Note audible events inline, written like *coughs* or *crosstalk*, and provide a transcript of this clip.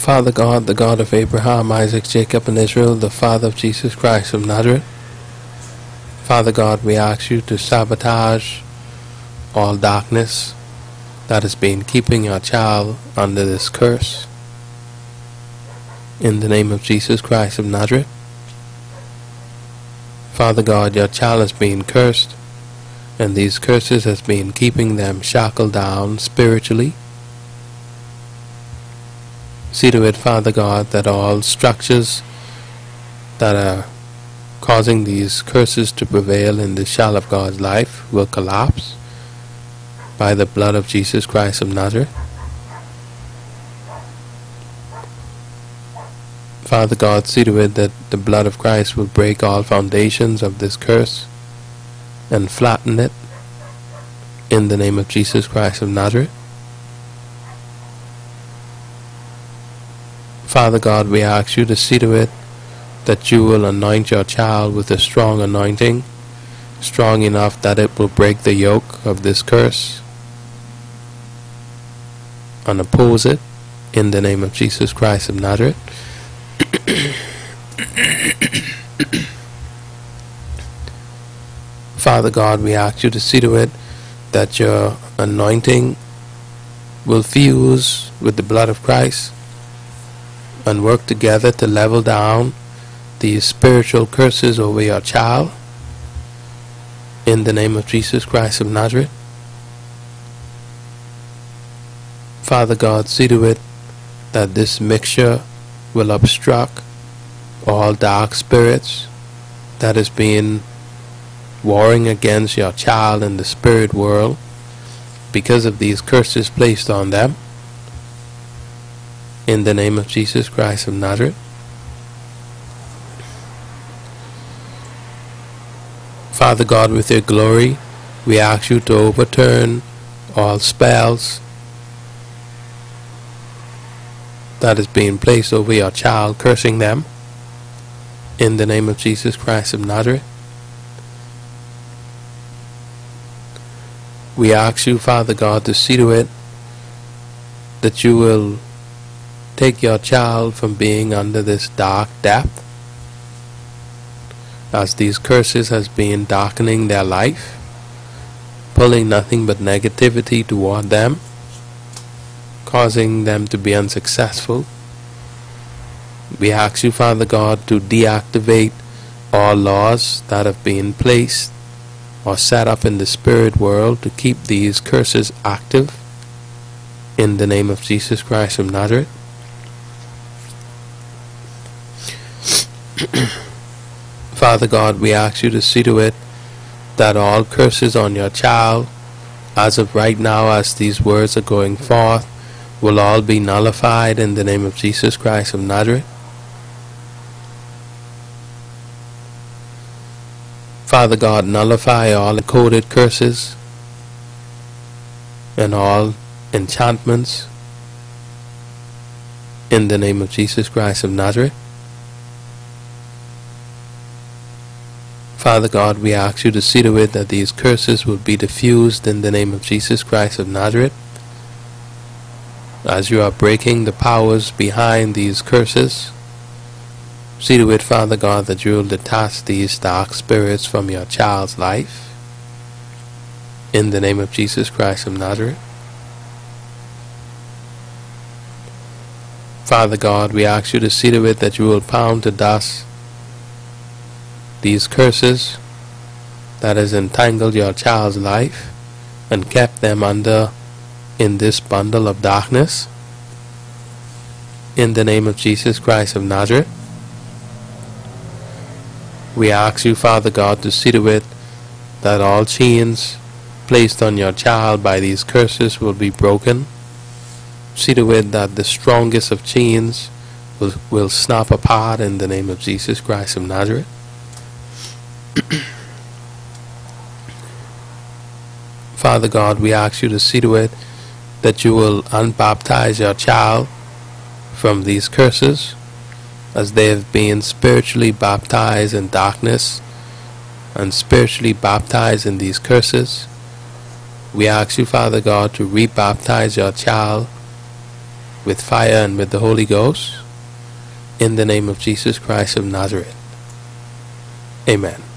Father God, the God of Abraham, Isaac, Jacob, and Israel, the Father of Jesus Christ of Nazareth. Father God, we ask you to sabotage all darkness that has been keeping your child under this curse. In the name of Jesus Christ of Nazareth. Father God, your child has been cursed, and these curses has been keeping them shackled down spiritually. See to it, Father God, that all structures that are causing these curses to prevail in the child of God's life will collapse by the blood of Jesus Christ of Nazareth. Father God, see to it that the blood of Christ will break all foundations of this curse and flatten it in the name of Jesus Christ of Nazareth. Father God, we ask you to see to it that you will anoint your child with a strong anointing, strong enough that it will break the yoke of this curse and oppose it in the name of Jesus Christ of Nazareth. *coughs* Father God, we ask you to see to it that your anointing will fuse with the blood of Christ and work together to level down these spiritual curses over your child in the name of Jesus Christ of Nazareth. Father God, see to it that this mixture will obstruct all dark spirits that is being warring against your child in the spirit world because of these curses placed on them. In the name of Jesus Christ of Nazareth. Father God, with your glory, we ask you to overturn all spells that is being placed over your child, cursing them. In the name of Jesus Christ of Nazareth. We ask you, Father God, to see to it that you will take your child from being under this dark depth as these curses has been darkening their life, pulling nothing but negativity toward them, causing them to be unsuccessful. We ask you, Father God, to deactivate all laws that have been placed or set up in the spirit world to keep these curses active in the name of Jesus Christ of Nazareth. *clears throat* Father God, we ask you to see to it that all curses on your child, as of right now, as these words are going forth, will all be nullified in the name of Jesus Christ of Nazareth. Father God, nullify all encoded curses and all enchantments in the name of Jesus Christ of Nazareth. Father God, we ask you to see to it that these curses will be diffused in the name of Jesus Christ of Nazareth. As you are breaking the powers behind these curses, see to it, Father God, that you will detach these dark spirits from your child's life. In the name of Jesus Christ of Nazareth. Father God, we ask you to see to it that you will pound to dust these curses that has entangled your child's life and kept them under in this bundle of darkness. In the name of Jesus Christ of Nazareth, we ask you, Father God, to see to it that all chains placed on your child by these curses will be broken. See to it that the strongest of chains will, will snap apart in the name of Jesus Christ of Nazareth. *coughs* Father God, we ask you to see to it that you will unbaptize your child from these curses as they have been spiritually baptized in darkness and spiritually baptized in these curses. We ask you, Father God, to rebaptize your child with fire and with the Holy Ghost in the name of Jesus Christ of Nazareth. Amen.